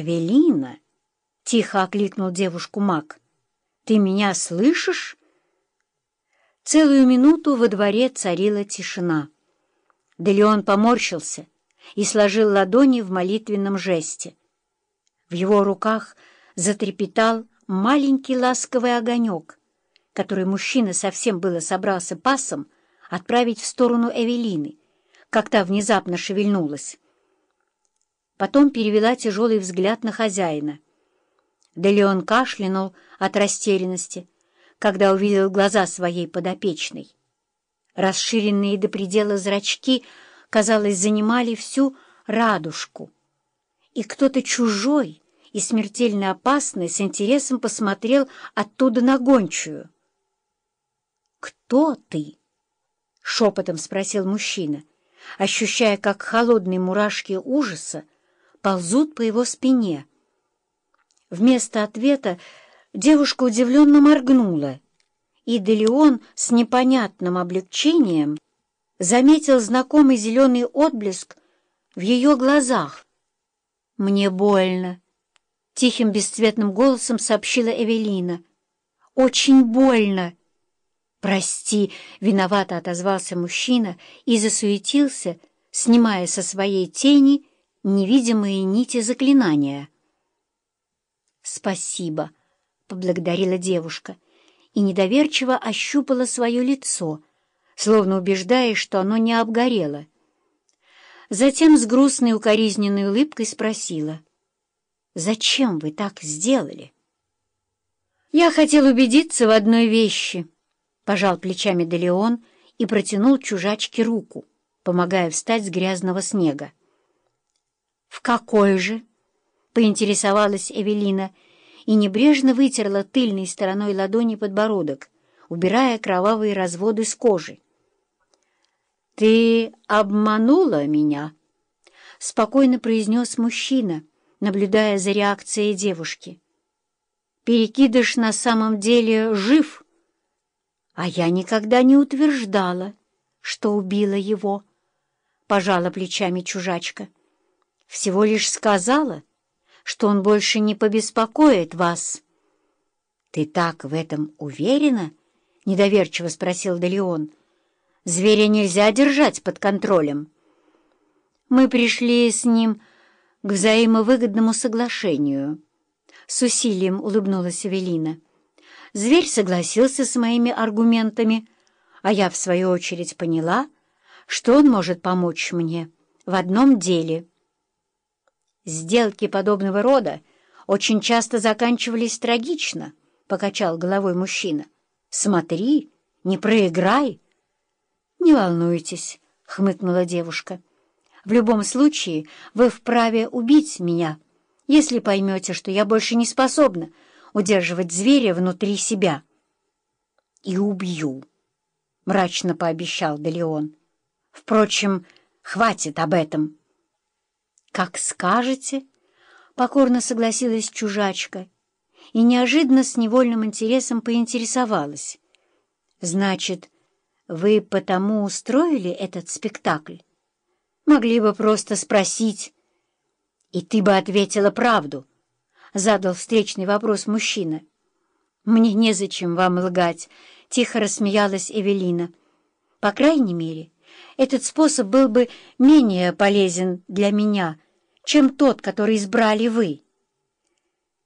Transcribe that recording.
«Эвелина!» — тихо окликнул девушку маг. «Ты меня слышишь?» Целую минуту во дворе царила тишина. Делеон поморщился и сложил ладони в молитвенном жесте. В его руках затрепетал маленький ласковый огонек, который мужчина совсем было собрался пасом отправить в сторону Эвелины, как та внезапно шевельнулась. Потом перевела тяжелый взгляд на хозяина. Да Леон кашлянул от растерянности, когда увидел глаза своей подопечной. Расширенные до предела зрачки, казалось, занимали всю радужку. И кто-то чужой и смертельно опасный с интересом посмотрел оттуда на гончую. «Кто ты?» — шепотом спросил мужчина, ощущая, как холодные мурашки ужаса ползут по его спине. Вместо ответа девушка удивленно моргнула, и Делеон с непонятным облегчением заметил знакомый зеленый отблеск в ее глазах. «Мне больно», — тихим бесцветным голосом сообщила Эвелина. «Очень больно». «Прости», — виновато отозвался мужчина и засуетился, снимая со своей тени невидимые нити заклинания. «Спасибо», — поблагодарила девушка и недоверчиво ощупала свое лицо, словно убеждаясь, что оно не обгорело. Затем с грустной укоризненной улыбкой спросила, «Зачем вы так сделали?» «Я хотел убедиться в одной вещи», — пожал плечами Делеон и протянул чужачке руку, помогая встать с грязного снега. «В какой же?» — поинтересовалась Эвелина и небрежно вытерла тыльной стороной ладони подбородок, убирая кровавые разводы с кожи. «Ты обманула меня?» — спокойно произнес мужчина, наблюдая за реакцией девушки. «Перекидыш на самом деле жив, а я никогда не утверждала, что убила его», — пожала плечами чужачка. Всего лишь сказала, что он больше не побеспокоит вас. — Ты так в этом уверена? — недоверчиво спросил Делеон. — Зверя нельзя держать под контролем. Мы пришли с ним к взаимовыгодному соглашению. С усилием улыбнулась Эвелина. Зверь согласился с моими аргументами, а я, в свою очередь, поняла, что он может помочь мне в одном деле — Сделки подобного рода очень часто заканчивались трагично, — покачал головой мужчина. — Смотри, не проиграй. — Не волнуйтесь, — хмыкнула девушка. — В любом случае вы вправе убить меня, если поймете, что я больше не способна удерживать зверя внутри себя. — И убью, — мрачно пообещал Делеон. — Впрочем, хватит об этом. — «Как скажете», — покорно согласилась чужачка и неожиданно с невольным интересом поинтересовалась. «Значит, вы потому устроили этот спектакль? Могли бы просто спросить, и ты бы ответила правду», — задал встречный вопрос мужчина. «Мне незачем вам лгать», — тихо рассмеялась Эвелина. «По крайней мере, этот способ был бы менее полезен для меня, чем тот, который избрали вы.